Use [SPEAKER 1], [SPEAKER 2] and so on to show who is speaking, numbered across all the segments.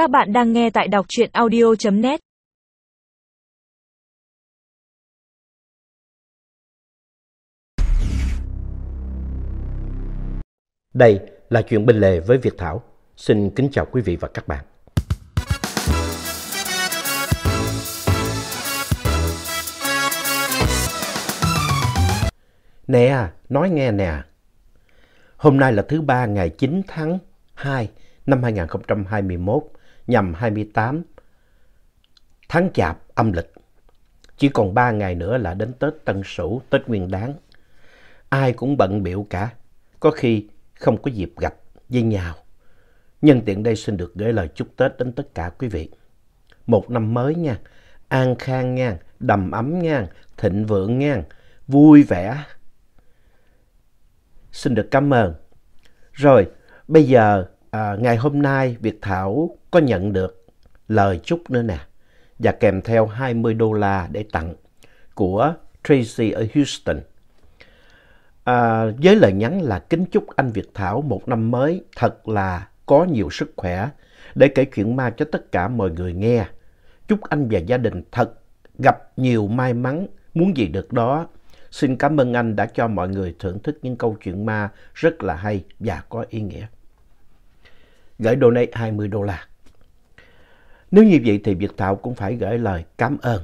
[SPEAKER 1] Các bạn đang nghe tại đọc truyện audio.net
[SPEAKER 2] Đây là chuyện bên lề với Việt Thảo. Xin kính chào quý vị và các bạn. Nè, nói nghe nè. Hôm nay là thứ ba ngày 9 tháng 2 năm 2021 nhằm 28 tháng Chạp âm lịch. Chỉ còn 3 ngày nữa là đến Tết Tân Sửu, Tết Nguyên Đán. Ai cũng bận biểu cả, có khi không có dịp gặp với nhau. Nhân tiện đây xin được gửi lời chúc Tết đến tất cả quý vị. Một năm mới nha, an khang nha, đầm ấm nha, thịnh vượng nha, vui vẻ. Xin được cảm ơn. Rồi, bây giờ à, ngày hôm nay Việt Thảo có nhận được lời chúc nữa nè và kèm theo 20 đô la để tặng của Tracy ở Houston. À, với lời nhắn là kính chúc anh Việt Thảo một năm mới thật là có nhiều sức khỏe để kể chuyện ma cho tất cả mọi người nghe. Chúc anh và gia đình thật gặp nhiều may mắn, muốn gì được đó. Xin cảm ơn anh đã cho mọi người thưởng thức những câu chuyện ma rất là hay và có ý nghĩa. Gửi donate 20 đô la. Nếu như vậy thì Việt Thảo cũng phải gửi lời cảm ơn.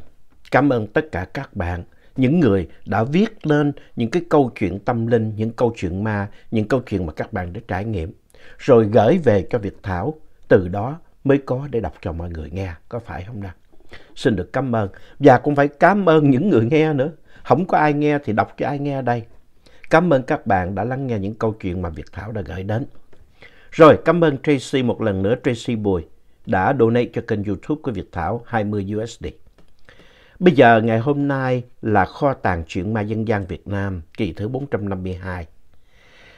[SPEAKER 2] Cảm ơn tất cả các bạn, những người đã viết lên những cái câu chuyện tâm linh, những câu chuyện ma, những câu chuyện mà các bạn đã trải nghiệm. Rồi gửi về cho Việt Thảo, từ đó mới có để đọc cho mọi người nghe, có phải không nào? Xin được cảm ơn. Và cũng phải cảm ơn những người nghe nữa. Không có ai nghe thì đọc cho ai nghe đây. Cảm ơn các bạn đã lắng nghe những câu chuyện mà Việt Thảo đã gửi đến. Rồi, cảm ơn Tracy một lần nữa, Tracy Bùi, đã donate cho kênh YouTube của Việt Thảo 20 USD. Bây giờ, ngày hôm nay là kho tàng truyện ma dân gian Việt Nam, kỳ thứ 452.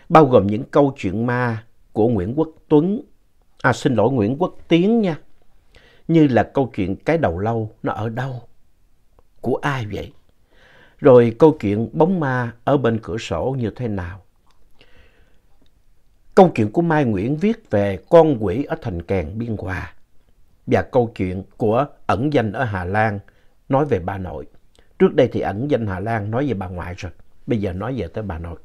[SPEAKER 2] Bao gồm những câu chuyện ma của Nguyễn Quốc Tuấn, à xin lỗi Nguyễn Quốc Tiến nha. Như là câu chuyện cái đầu lâu, nó ở đâu? Của ai vậy? Rồi câu chuyện bóng ma ở bên cửa sổ như thế nào? Câu chuyện của Mai Nguyễn viết về con quỷ ở thành kèn Biên Hòa và câu chuyện của ẩn danh ở Hà Lan nói về bà nội. Trước đây thì ẩn danh Hà Lan nói về bà ngoại rồi, bây giờ nói về tới bà nội.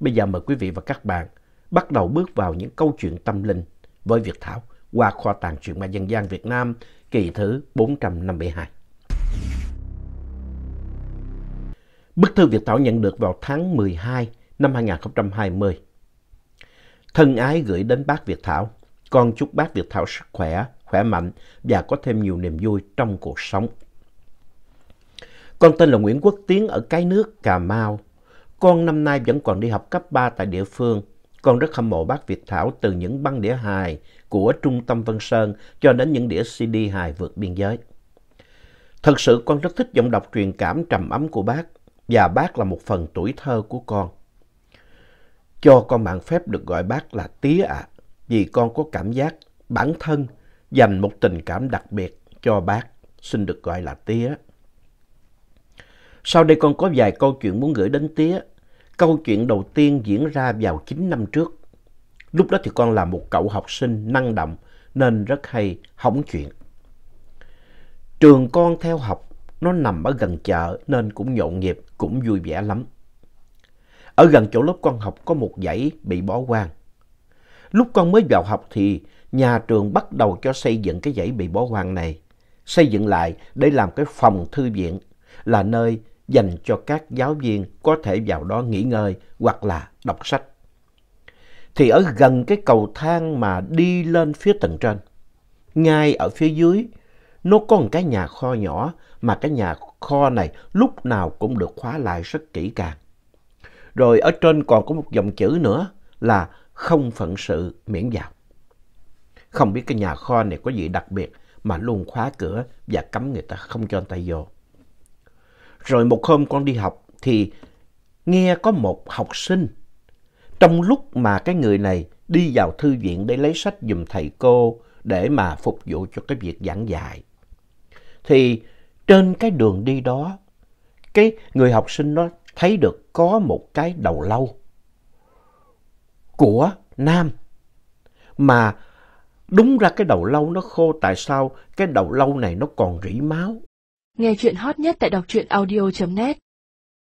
[SPEAKER 2] Bây giờ mời quý vị và các bạn bắt đầu bước vào những câu chuyện tâm linh với Việt Thảo qua kho tàng truyện ma dân gian Việt Nam kỳ thứ 452. Bức thư Việt Thảo nhận được vào tháng 12 năm 2020. Thân ái gửi đến bác Việt Thảo. Con chúc bác Việt Thảo sức khỏe, khỏe mạnh và có thêm nhiều niềm vui trong cuộc sống. Con tên là Nguyễn Quốc Tiến ở Cái Nước, Cà Mau. Con năm nay vẫn còn đi học cấp 3 tại địa phương. Con rất hâm mộ bác Việt Thảo từ những băng đĩa hài của Trung tâm Vân Sơn cho đến những đĩa CD hài vượt biên giới. Thật sự con rất thích giọng đọc truyền cảm trầm ấm của bác và bác là một phần tuổi thơ của con. Cho con mạng phép được gọi bác là tía ạ, vì con có cảm giác bản thân dành một tình cảm đặc biệt cho bác, xin được gọi là tía. Sau đây con có vài câu chuyện muốn gửi đến tía. Câu chuyện đầu tiên diễn ra vào 9 năm trước. Lúc đó thì con là một cậu học sinh năng động nên rất hay hỏng chuyện. Trường con theo học nó nằm ở gần chợ nên cũng nhộn nhịp, cũng vui vẻ lắm. Ở gần chỗ lớp con học có một dãy bị bỏ hoang. Lúc con mới vào học thì nhà trường bắt đầu cho xây dựng cái dãy bị bỏ hoang này. Xây dựng lại để làm cái phòng thư viện là nơi dành cho các giáo viên có thể vào đó nghỉ ngơi hoặc là đọc sách. Thì ở gần cái cầu thang mà đi lên phía tầng trên, ngay ở phía dưới, nó có một cái nhà kho nhỏ mà cái nhà kho này lúc nào cũng được khóa lại rất kỹ càng. Rồi ở trên còn có một dòng chữ nữa là không phận sự miễn vào. Không biết cái nhà kho này có gì đặc biệt mà luôn khóa cửa và cấm người ta không cho người ta vô. Rồi một hôm con đi học thì nghe có một học sinh trong lúc mà cái người này đi vào thư viện để lấy sách giùm thầy cô để mà phục vụ cho cái việc giảng dạy. Thì trên cái đường đi đó, cái người học sinh đó thấy được có một cái đầu lâu của nam mà Đúng ra cái đầu lâu nó khô, tại sao cái đầu lâu này nó còn rỉ máu?
[SPEAKER 3] Nghe chuyện hot nhất tại đọc truyện audio.net